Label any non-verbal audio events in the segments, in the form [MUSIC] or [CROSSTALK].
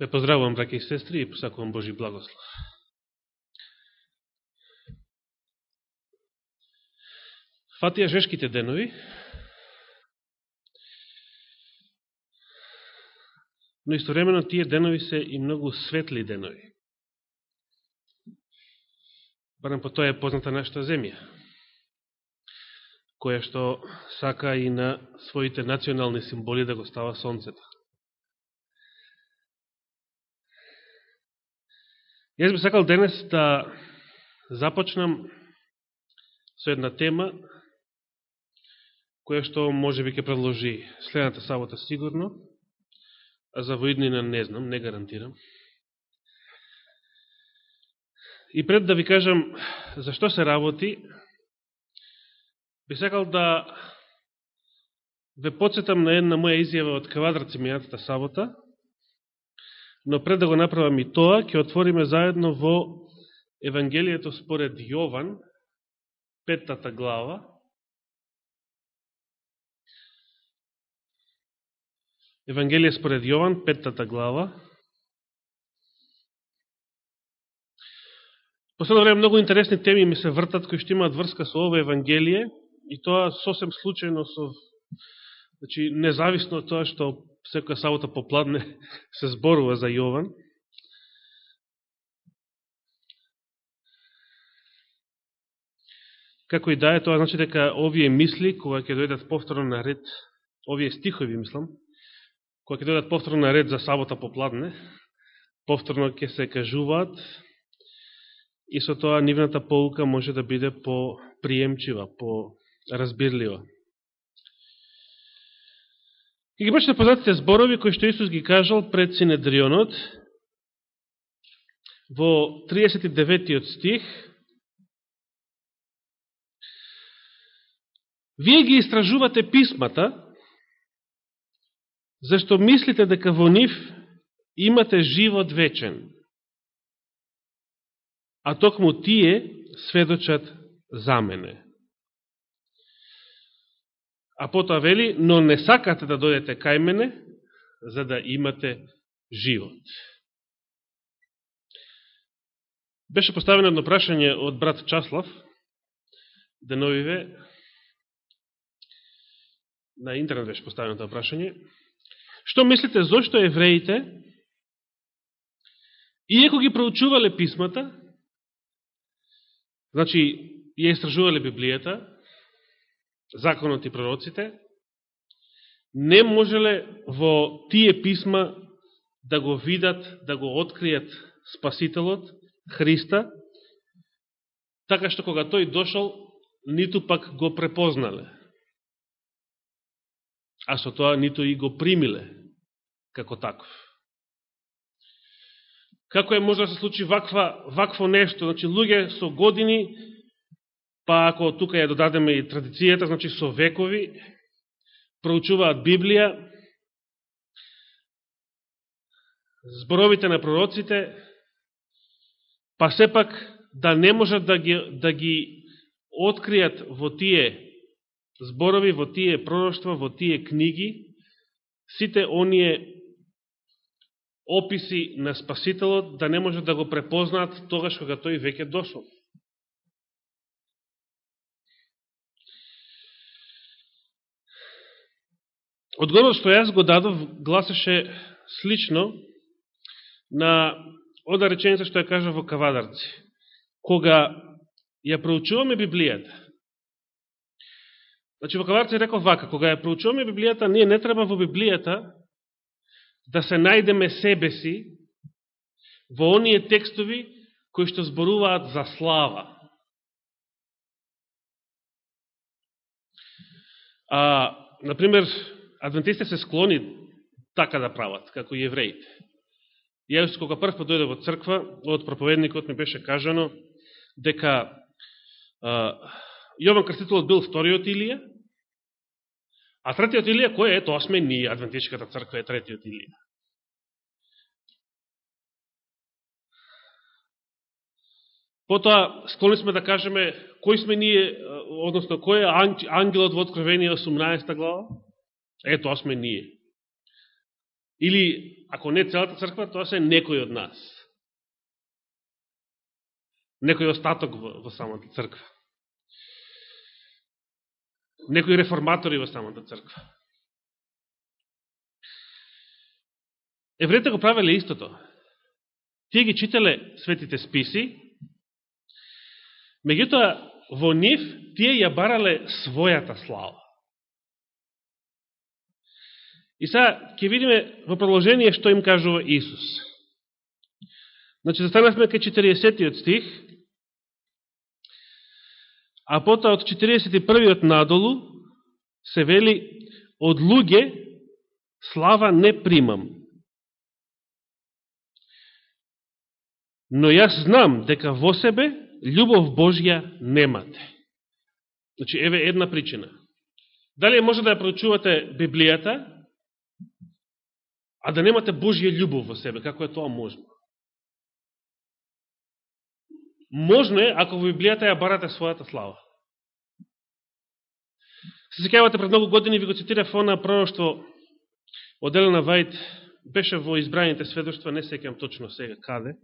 Ве поздравувам, браке и сестри, и посакувам Божи благослов. Фатија жешките денови, но истовремено тие денови се и многу светли денови. Барам по тоа е позната нашата земја, која што сака и на своите национални символи да го става сонцето. Јас би сакал денес да започнам со една тема која што може би ќе предложи следната сабота сигурно, а за воиднина не знам, не гарантирам. И пред да ви кажам зашто се работи, би сакал да ве подсетам на една моја изјава од квадрат семејатата сабота, но пред да го направам и тоа, ќе отвориме заедно во Евангелието според Јован, петата глава, Евангелие според Јован, петата глава. Последно време многу интересни теми ми се вртат кои што имаат врска со ова Евангелие и тоа сосем случајно со значи независно од тоа што секоја сабота попладне се зборува за Јован. Како и да е, тоа значи дека овие мисли, кога ќе дојдат повторно на ред, овие стихови, мислам, кога ќе дојдат повторно на ред за сабота попладне, повторно ќе се кажуваат и со тоа нивната полука може да биде по-приемчива, по-разбирлива. И ги бачите познатите зборови кои што Исус ги кажал пред Синедрионот во 39 стих. Вие ги истражувате писмата, зашто мислите дека во нив имате живот вечен, а токму тие сведочат за мене. А потоа вели, но не сакате да дојдете кај мене, за да имате живот. Беше поставено едно прашање од брат Часлав, деновиве, на интернет беше поставено тоа прашање. Што мислите, зошто евреите, иеко ги проучувале писмата, значи, ја истражувале Библијата, законот и пророците, не можеле во тие писма да го видат, да го откријат Спасителот, Христа, така што кога тој дошол, ниту пак го препознале, а со тоа ниту и го примиле како таков. Како е може да се случи ваква, вакво нешто? Значи, луѓе со години па ако тука ја додадеме и традицијата, значи со векови, проучуваат Библија, зборовите на пророците, па сепак да не можат да ги, да ги откријат во тие зборови, во тие пророќства, во тие книги, сите оние описи на Спасителот, да не можат да го препознаат тогаш кога тој веќе дошол. Одговорот што јас го дадов гласеше слично на ода реченица што ја кажа во Кавадарци. Кога ја проучуваме Библијата, значи во Кавадарци реков вака, кога ја проучуваме Библијата, ние не треба во Библијата да се најдеме себе си во оние текстови кои што зборуваат за слава. А, например, адвентистите се склони така да прават, како и евреите. Јас кога прв пат дојде во црква, од проповедникот ми беше кажано дека а, Јован Крстителот бил вториот Илија, а третиот Илија кој е? Тоа сме ние, адвентистичката црква е третиот Илија. Потоа, склони сме да кажеме, кој сме ние, односно, кој е ангелот во Откровение 18 глава? Ето, сме ние. Или ако не целата црква, тоа се некој од нас. Некој остаток во, во самата црква. Некои реформатори во самата црква. Евреите го правеле истото. Тие ги читале светите списи, меѓутоа во нив тие ја барале својата слава. И сега ќе видиме во продолжение што им кажува Исус. Значи, застанавме кај 40 стих, а пота од 41 надолу се вели од луѓе слава не примам. Но јас знам дека во себе љубов Божја немате. Значи, еве една причина. Дали може да ја прочувате Библијата, а да немате Божија љубов во себе, како е тоа можно? Можно е, ако во Библијата ја барате својата слава. Се секавате пред многу години ви го цитирав она пророќство од Елена Вајд, беше во избраните сведоштва, не секам точно сега каде,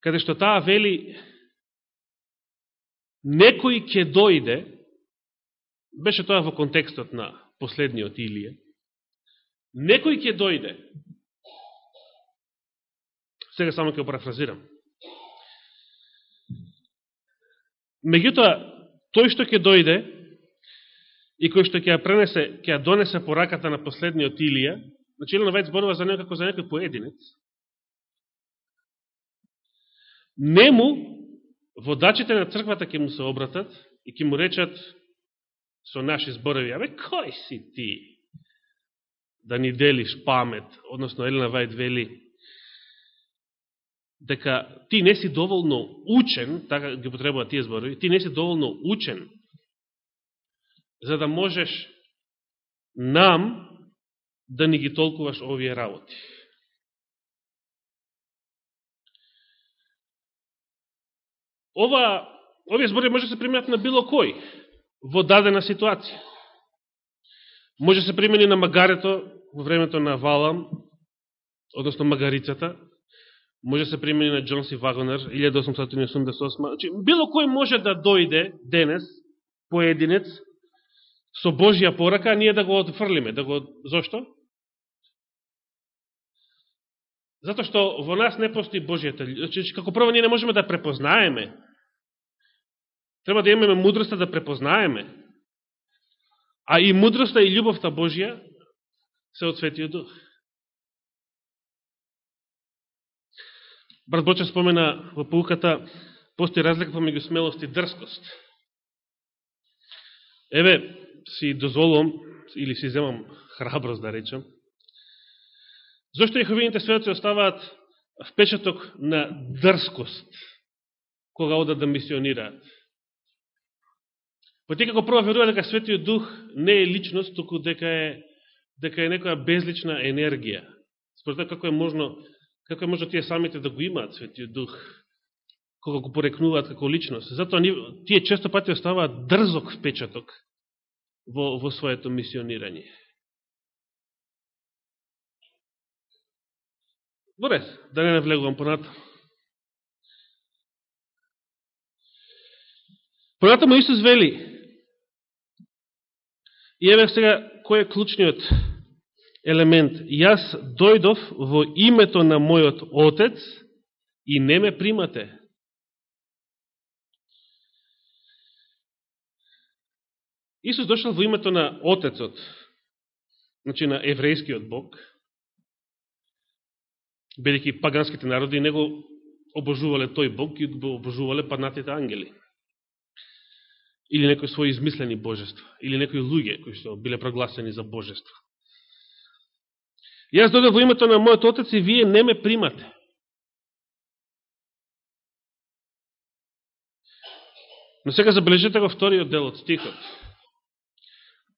каде што таа вели некој ќе дојде, беше тоа во контекстот на последниот Илија, некој ќе дојде, сега само ќе парафразирам, меѓутоа, тој што ќе дојде и кој што ќе ја пренесе, ќе ја донесе пораката на последниот Илија, значи Илина Вајд зборува за некако за некој поединец, нему водачите на црквата ќе му се обратат и ќе му речат со наши зборови, абе, кој си ти да ни делиш памет, односно Елена Вајд вели, дека ти не си доволно учен, така ги потребува тие зборови, ти не си доволно учен, за да можеш нам да ни ги толкуваш овие работи. Ова, овие збори може да се применат на било кој во дадена ситуација. Може се примени на магарето во времето на Валам, односно магарицата, може се примени на Джонси Вагонер, 1888. Значи, било кој може да дојде денес, поединец, со Божија порака, а ние да го отфрлиме. Да го... Зошто? Зато што во нас не постои Божијата. Значи, како прво, ние не можеме да препознаеме Треба да имаме мудроста да препознаеме. А и мудроста и љубовта Божја се од Светиот Дух. Брат Боча спомена во пауката постои разлика помеѓу смелост и дрскост. Еве, си дозволувам, или си земам храброст да речам, Зошто Јеховините сведоци оставаат впечаток на дрскост, кога одат да мисионираат. Па ти како прво верува дека Светиот Дух не е личност, туку дека е, дека е некоја безлична енергија. Според како е можно, како е можно тие самите да го имаат Светиот Дух, кога го порекнуваат како личност. Затоа тие често пати оставаат дрзок впечаток во, во своето мисионирање. Добре, да не навлегувам понатаму. Понатаму Исус вели, И еве сега, кој е клучниот елемент? Јас дојдов во името на мојот Отец и не ме примате. Исус дошел во името на Отецот, значи на еврејскиот Бог, бидеќи паганските народи не го обожувале тој Бог и го обожувале паднатите ангели или некои своји измислени божества, или некои луѓе кои што биле прогласени за божества. Јас додав во името на мојот отец и вие не ме примате. Но сега забележете го вториот дел од стихот.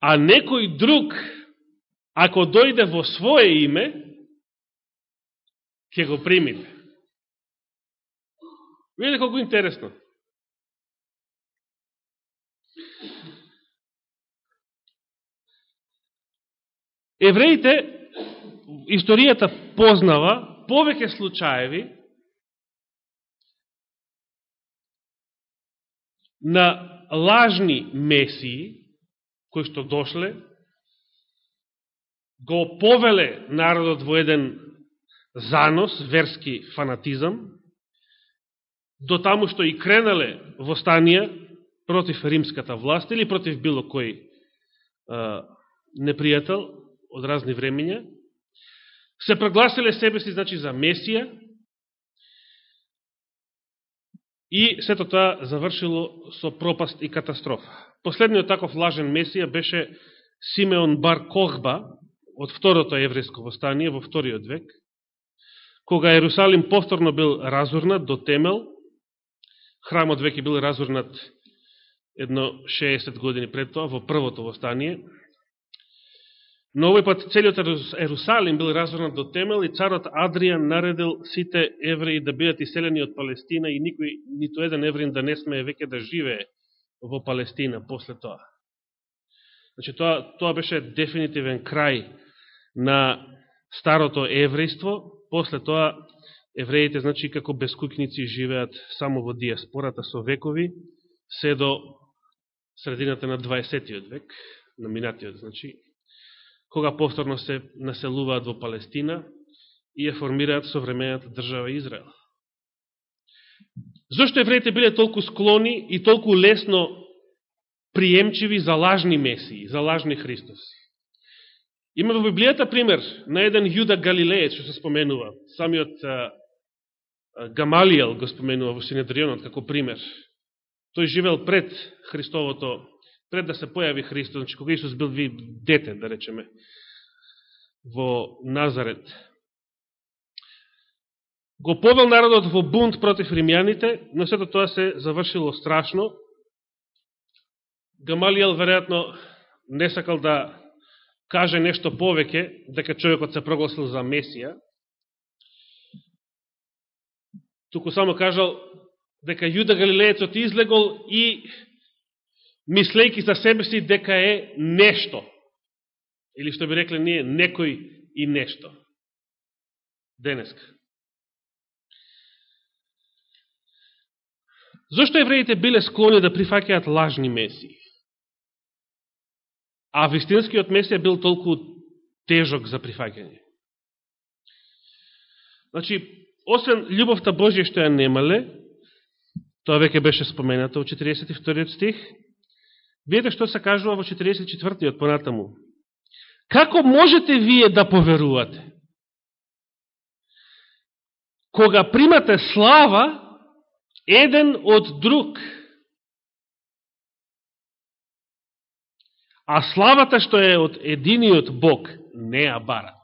А некој друг, ако дојде во свое име, ќе го примите. Видите колко интересно. Евреите, историјата познава повеќе случаеви на лажни месии, кои што дошле, го повеле народот во еден занос, верски фанатизам, до таму што и кренале востанија против римската власт или против било кој е, непријател од разни времења, се прогласиле себе си, значи, за Месија, и сето тоа завршило со пропаст и катастрофа. Последниот таков лажен Месија беше Симеон Бар Кохба, од второто еврејско востание во вториот век, кога Ерусалим повторно бил разурнат до темел, храмот веќе бил разурнат едно 60 години пред тоа, во првото востание, но овој пат целиот Ерусалим бил разурнат до темел и царот Адриан наредил сите евреи да бидат иселени од Палестина и никој, нито еден евреин да не смее веќе да живее во Палестина после тоа. Значи, тоа, тоа беше дефинитивен крај на старото еврејство, после тоа евреите, значи, како безкуќници живеат само во диаспората со векови, се до средината на 20. век, на минатиот, значи, кога повторно се населуваат во Палестина и ја формираат современата држава Израел. Зошто евреите биле толку склони и толку лесно приемчиви за лажни месии, за лажни Христоси? Има во Библијата пример на еден Јуда Галилеец, што се споменува. Самиот Гамалијел го споменува во Синедрионот како пример. Тој живел пред Христовото, пред да се појави Христос, значи кога Исус бил ви дете, да речеме, во Назарет. Го повел народот во бунт против римјаните, но сето тоа се завршило страшно. Гамалиел, веројатно, не сакал да каже нешто повеќе, дека човекот се прогласил за Месија, туку само кажал дека Јуда Галилеецот излегол и мислејки за себе си дека е нешто. Или што би рекле ние, некој и нешто. Денеска. Зошто евреите биле склони да прифакеат лажни месии? А вистинскиот Месија бил толку тежок за прифаќање. Значи, освен љубовта Божија што ја немале, тоа веќе беше споменато во 42 стих, Видете што се кажува во 44 понатаму. Како можете вие да поверувате? Кога примате слава еден од друг, а славата што е од единиот Бог не ја барат.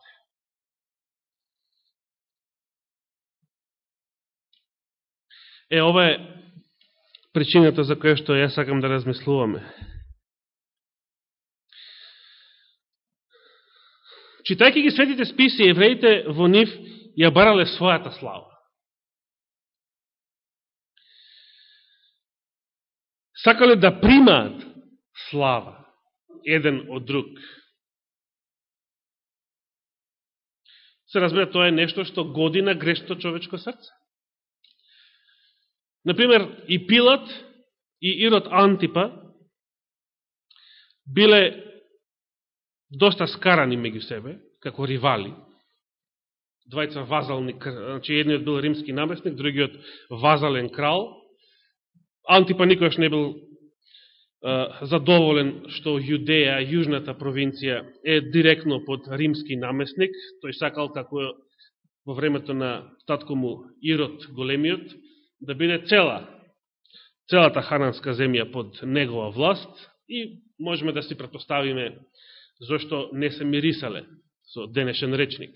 Е, ова е причината за која што ја сакам да размислуваме. Читајќи ги светите списи, евреите во нив ја барале својата слава. Сакале да примаат слава еден од друг. Се разбира, тоа е нешто што годи на грешното човечко срце. Например, и Пилат и Ирод Антипа биле доста скарани меѓу себе, како ривали. Двајца вазални, значи едниот бил римски наместник, другиот вазален крал. Антипа никогаш не бил задоволен што Јудеја, јужната провинција, е директно под римски наместник. Тој сакал како во времето на татко му Ирод големиот, да биде цела, целата хананска земја под негова власт и можеме да си предпоставиме зашто не се мирисале со денешен речник.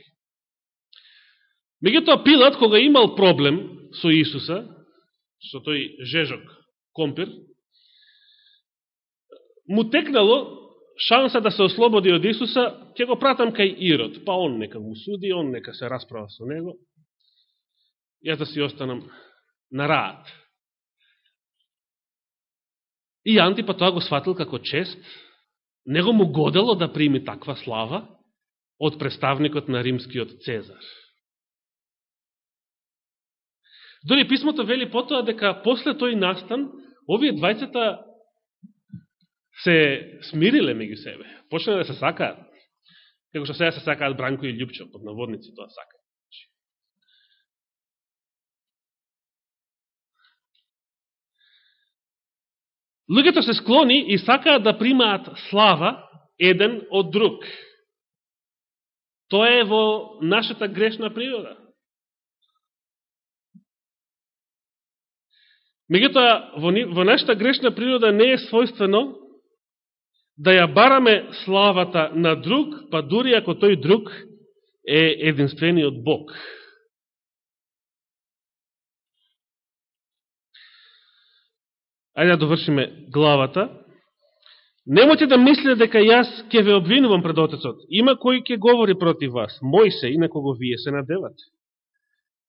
Меѓутоа Пилат, кога имал проблем со Исуса, со тој жежок компир, му текнало шанса да се ослободи од Исуса, ќе го пратам кај Ирод, па он нека му суди, он нека се расправа со него, јас да си останам на раат. И Антипа тоа го сватил како чест, него му годело да прими таква слава, од представникот на римскиот Цезар. Дори писмото вели потоа дека после тој настан, овие двајцата се смириле меѓу себе. Почнале да се сакаат. Како што сега се сакаат Бранко и Лјупчо, под наводници тоа сакаат. Луѓето се склони и сакаат да примаат слава еден од друг. Тоа е во нашата грешна природа. Меѓутоа, во, во нашата грешна природа не е својствено да ја бараме славата на друг, па дури ако тој друг е единствениот Бог. Ајде да довршиме главата. Немојте да мислите дека јас ќе ве обвинувам пред Отецот. Има кој ќе говори против вас, Мојсей, на кого вие се надевате.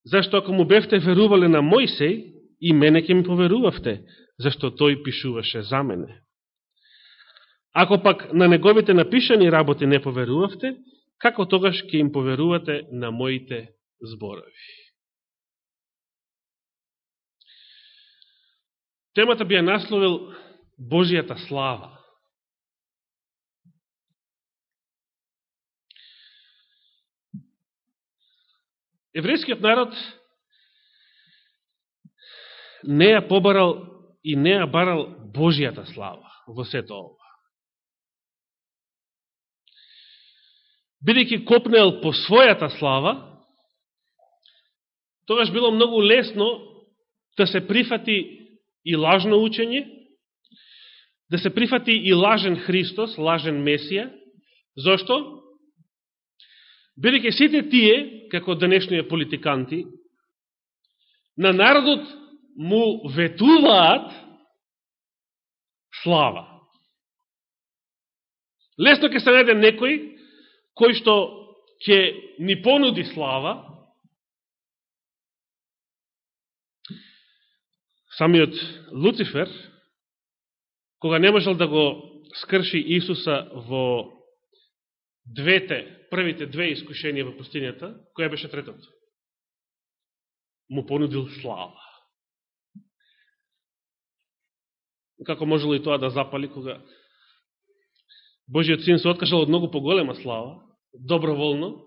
Зашто ако му бевте верувале на Мојсей, и мене ќе ми поверувавте, зашто тој пишуваше за мене. Ако пак на неговите напишани работи не поверувавте, како тогаш ќе им поверувате на моите зборови? Темата би ја насловил Божијата слава. Еврејскиот народ не ја побарал и не ја барал Божијата слава во сето ова. Бидејќи копнел по својата слава, тогаш било многу лесно да се прифати и лажно учење, да се прифати и лажен Христос, лажен Месија. Зошто? Бидеќи сите тие, како денешнија политиканти, на народот му ветуваат слава. Лесно ќе се најде некој кој што ќе ни понуди слава, самиот Луцифер, кога не можел да го скрши Исуса во двете, првите две искушенија во пустинјата, која беше третото? Му понудил слава. Како можело и тоа да запали, кога Божиот син се откажал од многу поголема слава, доброволно,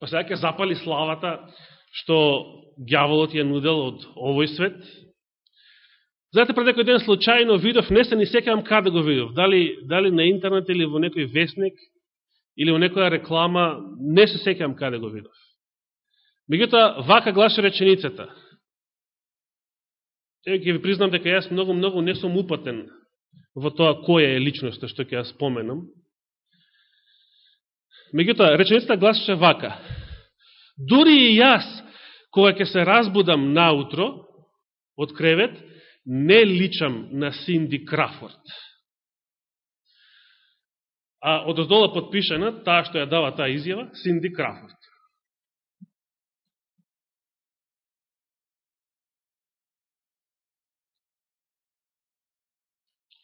па сега ќе запали славата што гјаволот ја нудел од овој свет, Знаете, пред некој ден случајно видов, не се ни секам каде го видов, дали, дали на интернет или во некој вестник, или во некоја реклама, не се секам каде го видов. Меѓутоа, вака глаше реченицата. Ева ќе ви признам дека јас многу, многу не сум упатен во тоа која е личноста што ќе ја споменам. Меѓутоа, реченицата гласеше вака. Дури и јас, кога ќе се разбудам наутро од кревет, не личам на Синди Крафорд. А од оздола подпишена, таа што ја дава таа изјава, Синди Крафорд.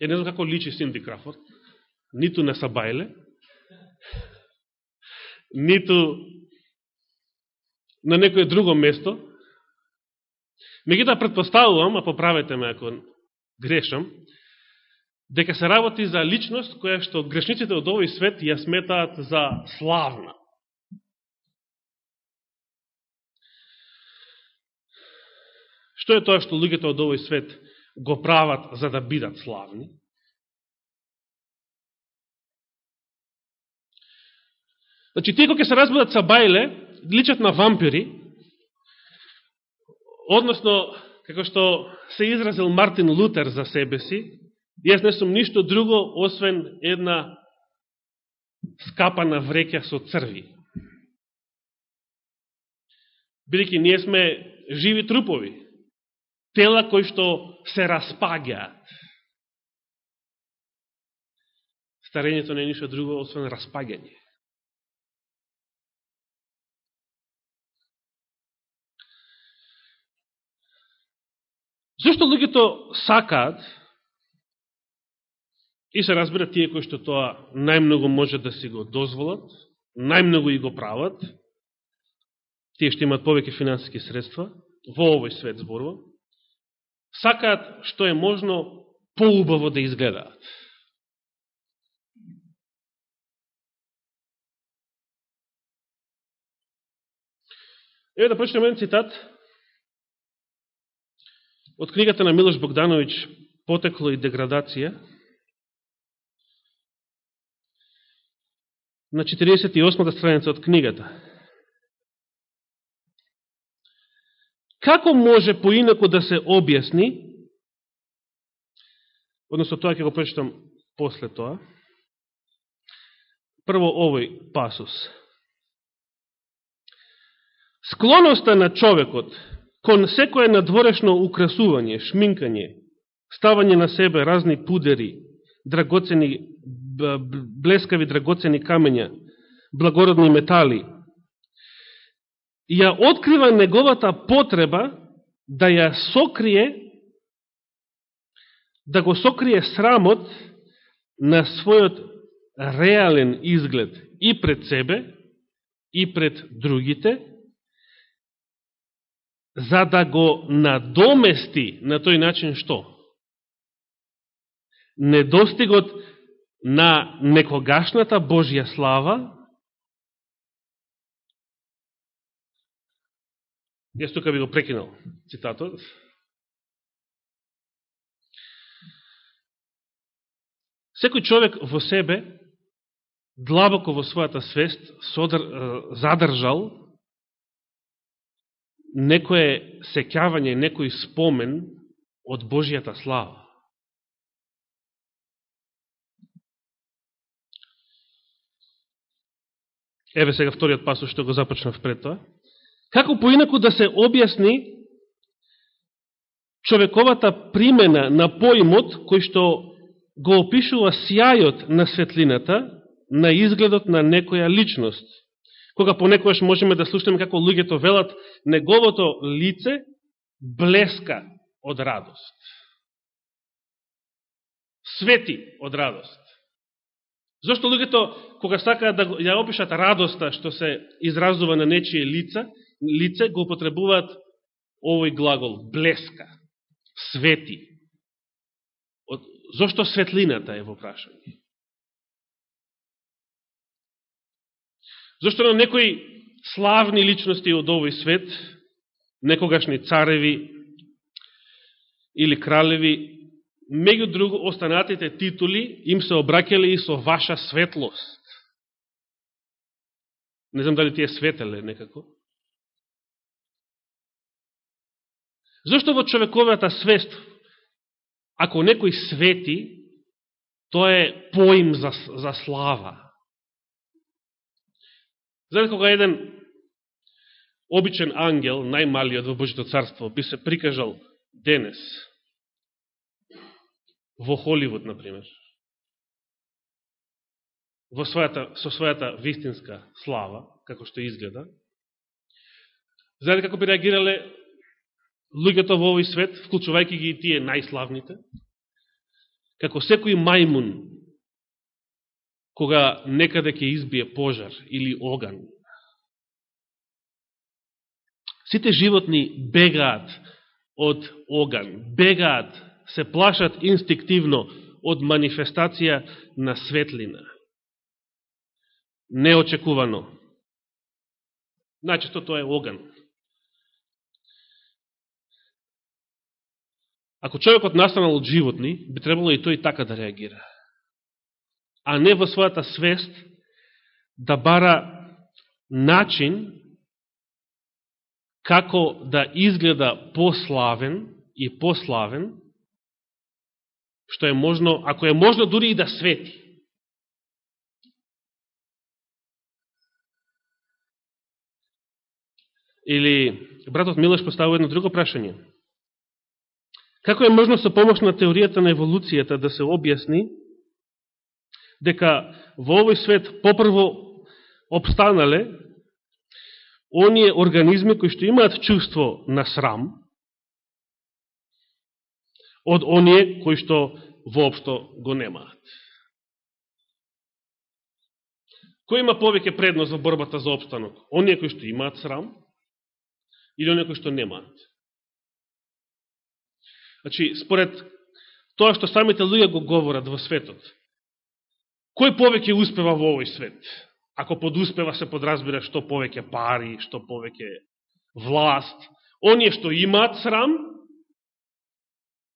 Ја не знам како личи Синди Крафорд, ниту на Сабајле, ниту на некој друго место, да предпоставувам, а поправете ме ако грешам, дека се работи за личност која што грешниците од овој свет ја сметаат за славна. Што е тоа што луѓето од овој свет го прават за да бидат славни? Значи, тие кои се разбудат са бајле, личат на вампири, Односно, како што се изразил Мартин Лутер за себе си, јас не сум ништо друго, освен една скапана вреќа со црви. Бидеќи ние сме живи трупови, тела кои што се распагаат. Старењето не е ништо друго, освен распагање. Зошто луѓето сакаат и се разбира тие кои што тоа најмногу може да си го дозволат, најмногу и го прават, тие што имат повеќе финансиски средства, во овој свет зборува, сакаат што е можно поубаво да изгледаат. Еве да прочитаме еден цитат од книгата на Милош Богдановиќ Потекло и деградација на 48-та страница од книгата. Како може поинако да се објасни, односно тоа ќе го прочитам после тоа, прво овој пасус. Склоноста на човекот кон секое надворешно украсување, шминкање, ставање на себе разни пудери, драгоцени, блескави драгоцени камења, благородни метали, ја открива неговата потреба да ја сокрие, да го сокрие срамот на својот реален изглед и пред себе, и пред другите, за да го надомести на тој начин што? Недостигот на некогашната Божја слава, Јас тука би го прекинал цитатот. Секој човек во себе, длабоко во својата свест, содар, задржал некое секјавање, некој спомен од Божијата слава. Еве сега вториот пасус што го започнав пред тоа. Како поинаку да се објасни човековата примена на поимот кој што го опишува сјајот на светлината на изгледот на некоја личност. Кога понекојаш можеме да слушаме како луѓето велат, неговото лице блеска од радост. Свети од радост. Зошто луѓето, кога сакаат да ја опишат радоста што се изразува на нечие лица, лице го употребуваат овој глагол блеска, свети. Зошто светлината е во прашање? Зошто на некои славни личности од овој свет, некогашни цареви или кралеви, меѓу друго останатите титули им се обраќале и со ваша светлост. Не знам дали тие светеле некако. Зошто во човековата свест, ако некој свети, тоа е поим за, за слава. Знаете кога еден обичен ангел, најмалиот во Божито царство, би се прикажал денес во Холивуд, например, во својата, со својата вистинска слава, како што изгледа, знаете како би реагирале луѓето во овој свет, вклучувајќи ги и тие најславните, како секој мајмун, кога некаде ќе избие пожар или оган. Сите животни бегаат од оган, бегаат, се плашат инстинктивно од манифестација на светлина. Неочекувано. Најчесто тоа е оган. Ако човекот настанал од животни, би требало и тој така да реагира. А не во својата свест да бара начин како да изгледа пославен и пославен, што е можно, ако е можно дури и да свети. Или братот Милош поставува едно друго прашање. Како е можно со помош на теоријата на еволуцијата да се објасни дека во овој свет попрво обстанале оние организми кои што имаат чувство на срам од оние кои што воопшто го немаат. Кој има повеќе предност во борбата за обстанок? Оние кои што имаат срам или оние кои што немаат? Значи, според тоа што самите луѓе го говорат во светот, кој повеќе успева во овој свет? Ако под успева се подразбира што повеќе пари, што повеќе власт, оние што имаат срам,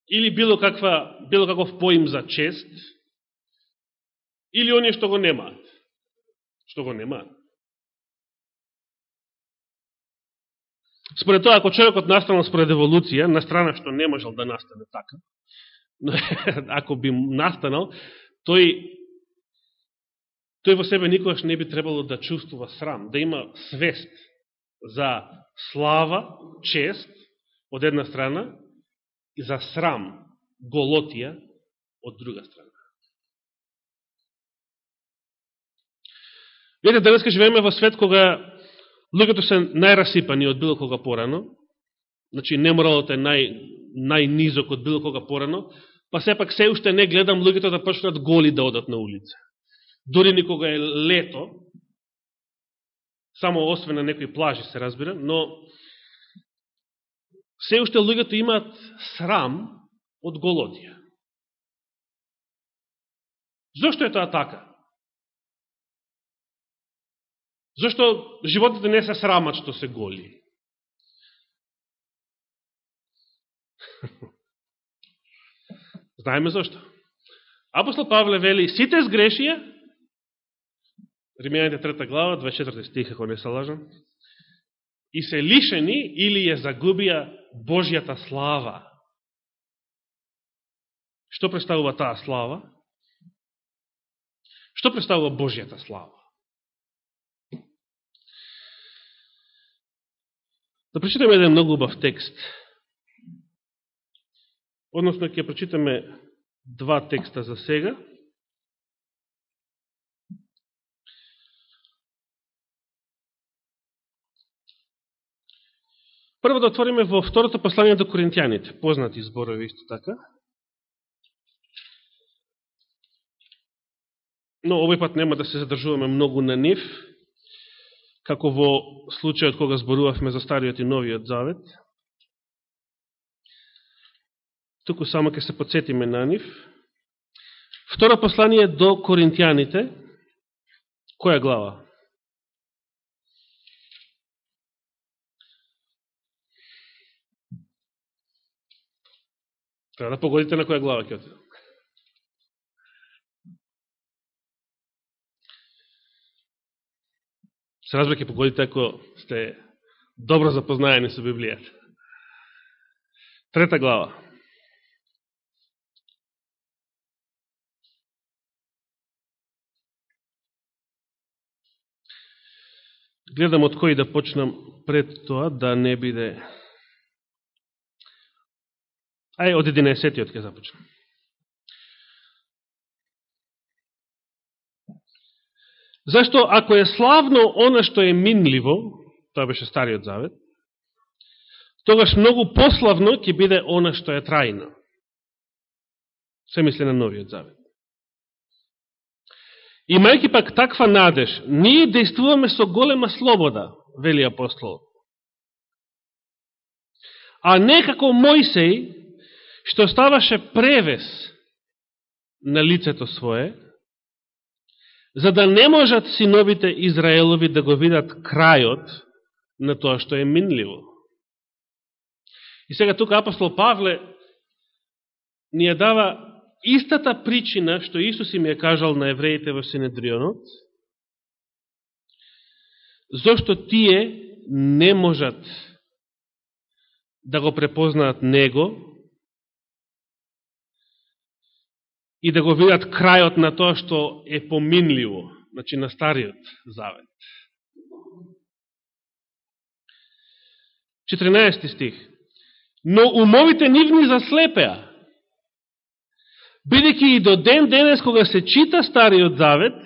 или било, каква, било каков поим за чест, или оние што го немаат. Што го немаат. Според тоа, ако човекот настанал според еволуција, на страна што не можел да настане така, [LAUGHS] но ако би настанал, тој тој во себе никогаш не би требало да чувствува срам, да има свест за слава, чест, од една страна, и за срам, голотија, од друга страна. Видите, денеска живееме во свет кога луѓето се најрасипани од било кога порано, значи неморалот е нај, најнизок од било кога порано, па сепак се уште не гледам луѓето да почнат голи да одат на улица. Дори никога е лето, само освен на некои плажи се разбира, но се уште луѓето имаат срам од голодија. Зошто е тоа така? Зошто животите не се срамат што се голи? [LAUGHS] Знаеме зошто. Апостол Павле вели, сите сгрешија, Римјаните трета глава, 24 стих, ако не се лажам, и се лишени или ја загубија Божјата слава. Што представува таа слава? Што представува Божјата слава? Да прочитаме еден многу убав текст. Односно, ќе прочитаме два текста за сега. Прво да отвориме во второто послание до Коринтијаните, познати зборови исто така. Но овој пат нема да се задржуваме многу на нив, како во случајот кога зборувавме за Стариот и Новиот Завет. Туку само ќе се подсетиме на нив. Второ послание до Коринтијаните, која глава? Треба да погодите на која глава ќе отидам. Се разбира, ќе погодите ако сте добро запознаени со Библијата. Трета глава. Гледам од кој да почнам пред тоа, да не биде Ај, од 11-тиот ќе започнем. Зашто, ако е славно она што е минливо, тоа беше Стариот Завет, тогаш многу пославно ќе биде она што е трајно. Се мисли на Новиот Завет. Имајќи пак таква надеж, ние действуваме со голема слобода, вели апостол. А не како Мојсеј, што ставаше превес на лицето свое, за да не можат синовите Израелови да го видат крајот на тоа што е минливо. И сега тука апостол Павле ни ја дава истата причина што Исус им ја кажал на евреите во Синедрионот, зашто тие не можат да го препознаат Него, и да го видат крајот на тоа што е поминливо, значи на Стариот Завет. 14 стих. Но умовите нивни заслепеа, бидеќи и до ден денес кога се чита Стариот Завет,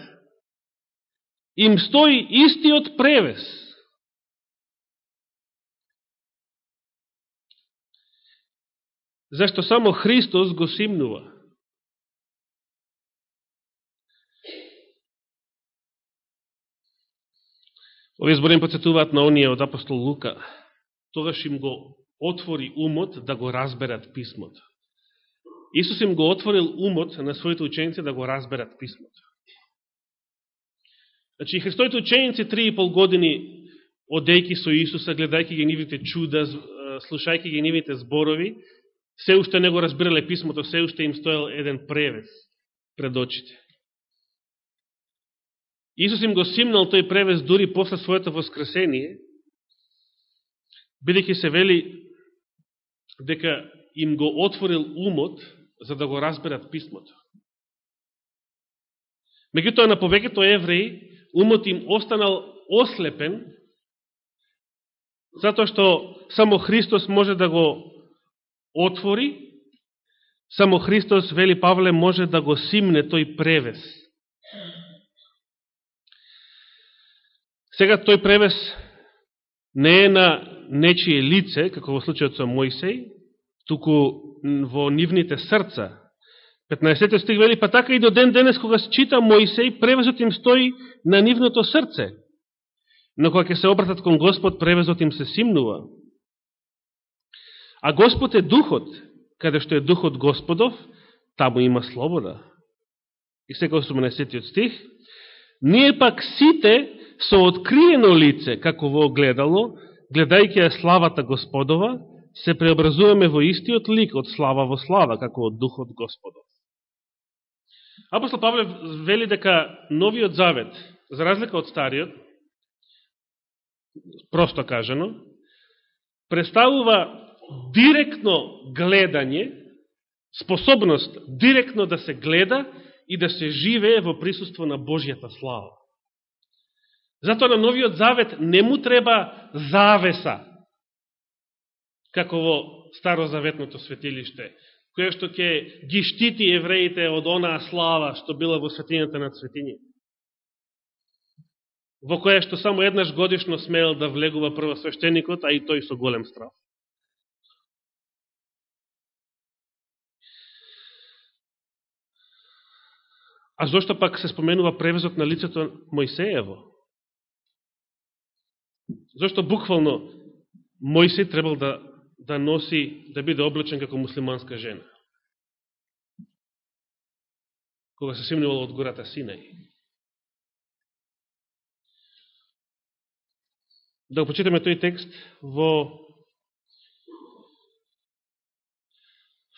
им стои истиот превес. Зашто само Христос го симнува. Овие збори им подсетуваат на оние од апостол Лука. Тогаш им го отвори умот да го разберат писмото. Исус им го отворил умот на своите ученици да го разберат писмото. Значи, Христоите ученици три и пол години одејки со Исуса, гледајки ги нивите чуда, слушајки ги нивите зборови, се уште не го разбирале писмото, се уште им стоел еден превес пред очите. Исус им го симнал тој превес дури после своето воскресение, бидеќи се вели дека им го отворил умот за да го разберат писмото. Меѓутоа на повеќето евреи умот им останал ослепен затоа што само Христос може да го отвори, само Христос, вели Павле, може да го симне тој превес. Сега тој превес не е на нечие лице, како во случајот со Мојсей, туку во нивните срца. 15 стих вели, па така и до ден денес кога се чита Мојсей, превезот им стои на нивното срце. Но кога ќе се обратат кон Господ, превезот им се симнува. А Господ е духот, каде што е духот Господов, таму има слобода. И сега 18 стих, ние пак сите со откриено лице, како во огледало, гледајќи ја славата Господова, се преобразуваме во истиот лик од слава во слава, како од Духот Господов. Апостол Павле вели дека новиот завет, за разлика од стариот, просто кажано, представува директно гледање, способност директно да се гледа и да се живее во присуство на Божјата слава. Затоа на Новиот Завет не му треба завеса, како во Старозаветното светилиште, кое што ќе ги штити евреите од онаа слава што била во светината на светиње, во која што само еднаш годишно смеел да влегува првосвещеникот, а и тој со голем страх. А зошто пак се споменува превезот на лицето Мојсеево? Зошто буквално Мојсеј требал да, да носи, да биде облечен како муслиманска жена? Кога се симнувал од гората Синај. Да го почитаме тој текст во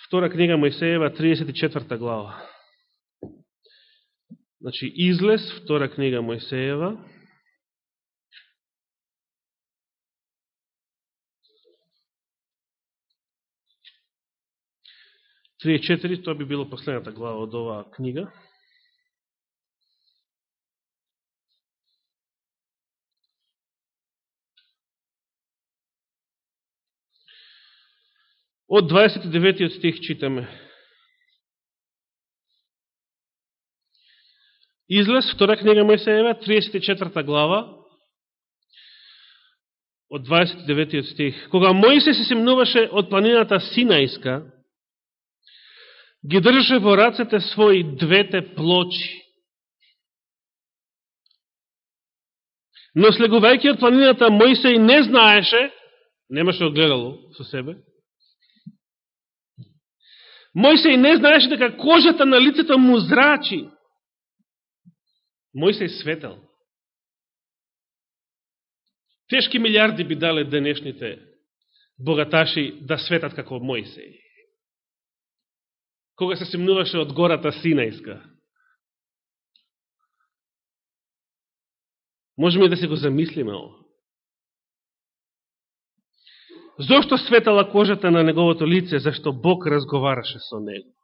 втора книга Мојсеева, 34 глава. Значи, излез, втора книга Мојсеева, Три четири, тоа би било последната глава од оваа книга. Од 29 стих читаме. Излез, втора книга Мојсеева, 34 глава, од 29 стих. Кога Мојсе се симнуваше од планината Синајска, ги држаше во рацете своји двете плочи. Но слегувајќи од планината, Мојсеј не знаеше, немаше огледало со себе, Мојсеј не знаеше дека кожата на лицето му зрачи. Мојсей светел. Тешки милиарди би дале денешните богаташи да светат како Мојсей. Кога се симнуваше од гората Синајска. Можеме да се го замислиме ово. Зошто светала кожата на неговото лице? Зашто Бог разговараше со него.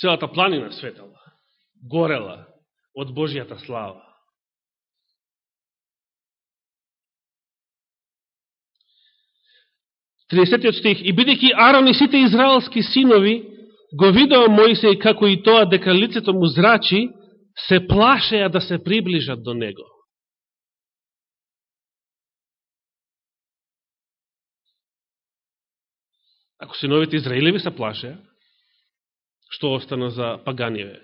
Целата планина светала горела од Божијата слава. Тридесетиот стих. И бидејќи Арон и сите израелски синови го видоа Моисеј како и тоа дека лицето му зрачи, се плашеа да се приближат до него. Ако синовите Израилеви се плашеа, што остана за паганиве?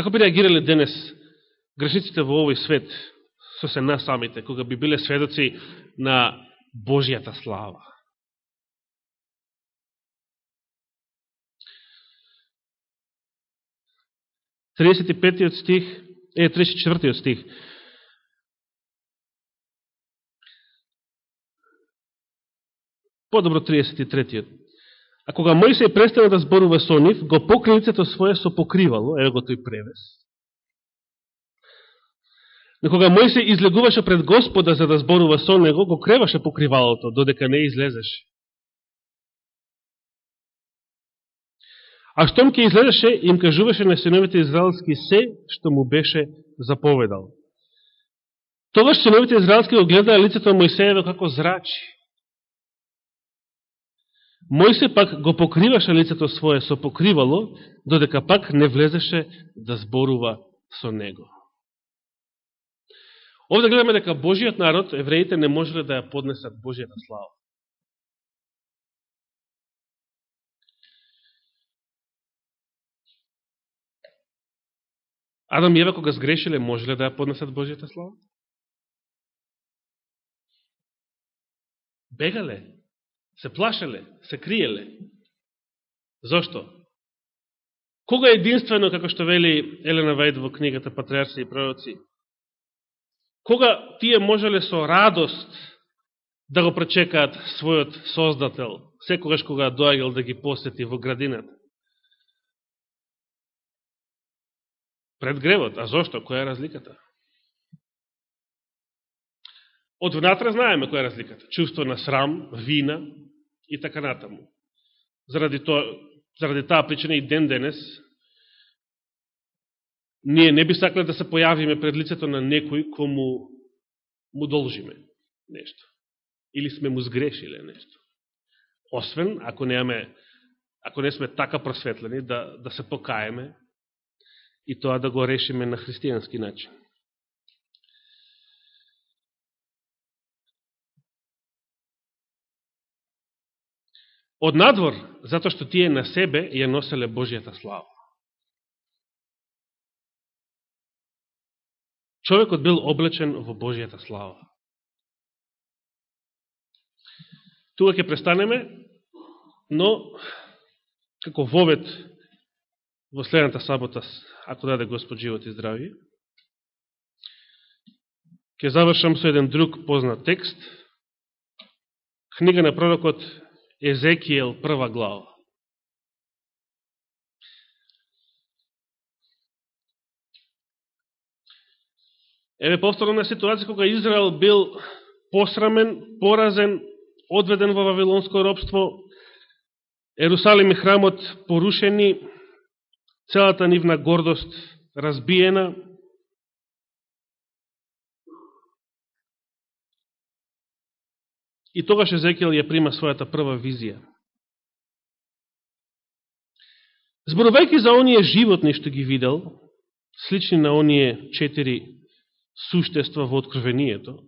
Како би реагирале денес грешниците во овој свет со се нас самите, кога би биле сведоци на Божијата слава? 35 стих, е, 34 стих. Подобро 33-тиот. А кога Мојсей престана да зборува со нив, го покри лицето своје со покривало, ево го тој превес. Но кога Мојсей излегуваше пред Господа за да зборува со него, го креваше покривалото, додека не излезеше. А штом ке излезеше, им кажуваше на синовите израелски се, што му беше заповедал. Тогаш синовите израелски го гледаа лицето Мојсеево како зрачи. Мојсе пак го покриваше лицето свое со покривало, додека пак не влезеше да зборува со него. Овде гледаме дека Божиот народ, евреите, не можеле да ја поднесат Божијата слава. Адам и Ева кога сгрешиле, можеле да ја поднесат Божијата слава? Бегале, се плашеле, се криеле. Зошто? Кога единствено, како што вели Елена Вајд во книгата Патриарци и пророци, кога тие можеле со радост да го пречекаат својот Создател, секогаш кога доаѓал да ги посети во градината? Пред гревот. А зошто? Која е разликата? Од внатре знаеме која е разликата. Чувство на срам, вина и така натаму. Заради, то, заради таа причина и ден денес ние не би сакле да се појавиме пред лицето на некој кому му должиме нешто. Или сме му сгрешиле нешто. Освен ако неаме ако не сме така просветлени да, да се покаеме и тоа да го решиме на христијански начин. Од надвор, затоа што тие на себе ја носеле Божијата слава. Човекот бил облечен во Божијата слава. Тука ќе престанеме, но како вовет во следната сабота, ако даде Господ живот и здравие. ќе завршам со еден друг познат текст. Книга на пророкот Езекијел, прва глава. Еве повторна ситуација кога Израел бил посрамен, поразен, одведен во Вавилонско робство, Ерусалим и храмот порушени, целата нивна гордост разбиена, и тогаш Езекијал ја прима својата прва визија. Зборувајќи за оние животни што ги видел, слични на оние четири суштества во откровението,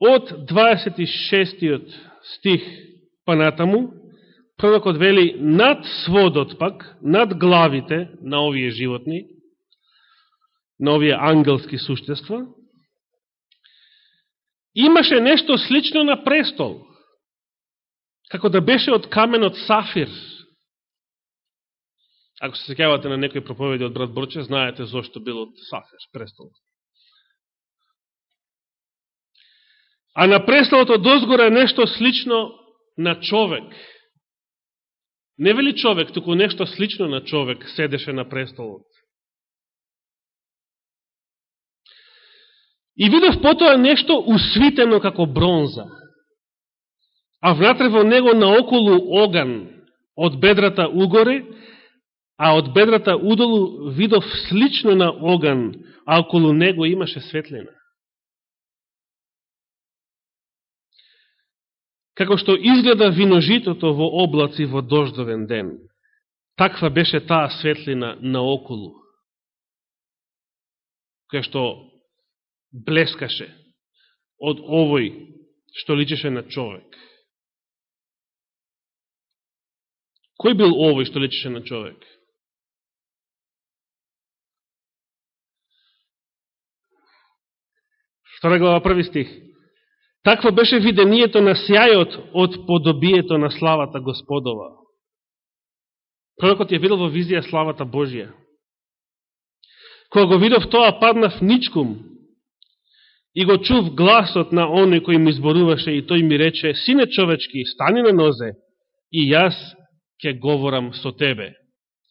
од 26 стих панатаму, пророкот вели над сводот пак, над главите на овие животни, на овие ангелски суштества, имаше нешто слично на престол, како да беше од каменот сафир. Ако се секјавате на некој проповеди од брат Борче, знаете зошто бил од сафир престол. А на престолот од озгора нешто слично на човек – Не вели човек, туку нешто слично на човек седеше на престолот. И видов потоа нешто усвитено како бронза, а внатре во него наоколу оган од бедрата угоре, а од бедрата удолу видов слично на оган, а околу него имаше светлина. како што изгледа виножитото во облаци во дождовен ден. Таква беше таа светлина наоколу, која што блескаше од овој што личеше на човек. Кој бил овој што личеше на човек? Втора глава, први стих. Такво беше видението на сјајот од подобието на славата Господова. Пророкот ја видел во визија славата Божија. Кога го видов тоа, паднав ничкум, и го чув гласот на оне кој ми зборуваше и тој ми рече, Сине човечки, стани на нозе и јас ќе говорам со тебе.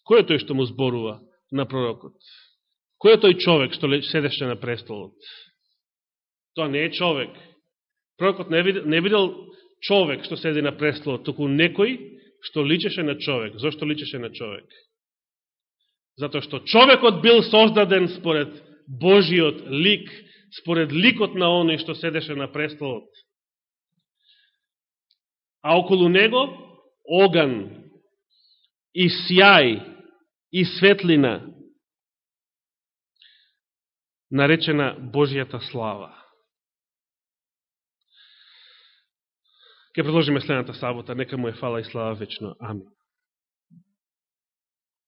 Кој е тој што му зборува на пророкот? Кој е тој човек што седеше на престолот? Тоа не е човек. Пророкот не видел, не видел човек што седи на престолот, туку некој што личеше на човек. Зошто личеше на човек? Затоа што човекот бил создаден според Божиот лик, според ликот на оној што седеше на престолот. А околу него оган и сјај и светлина наречена Божијата слава. Ке продолжиме следната сабота. Нека му е фала и слава вечно. Амин.